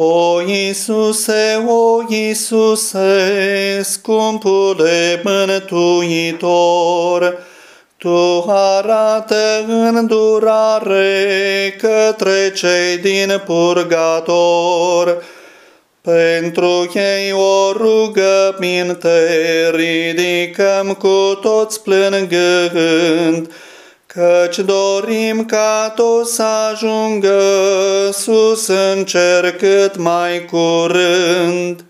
O Iisuse, o Iisuse, scumpule mântuitor, Tu arată îndurare către cei din purgator, pentru ei o rugăminte ridicăm cu toți plângând, Căci dorim ca toți să ajungă sus în cer cât mai curând.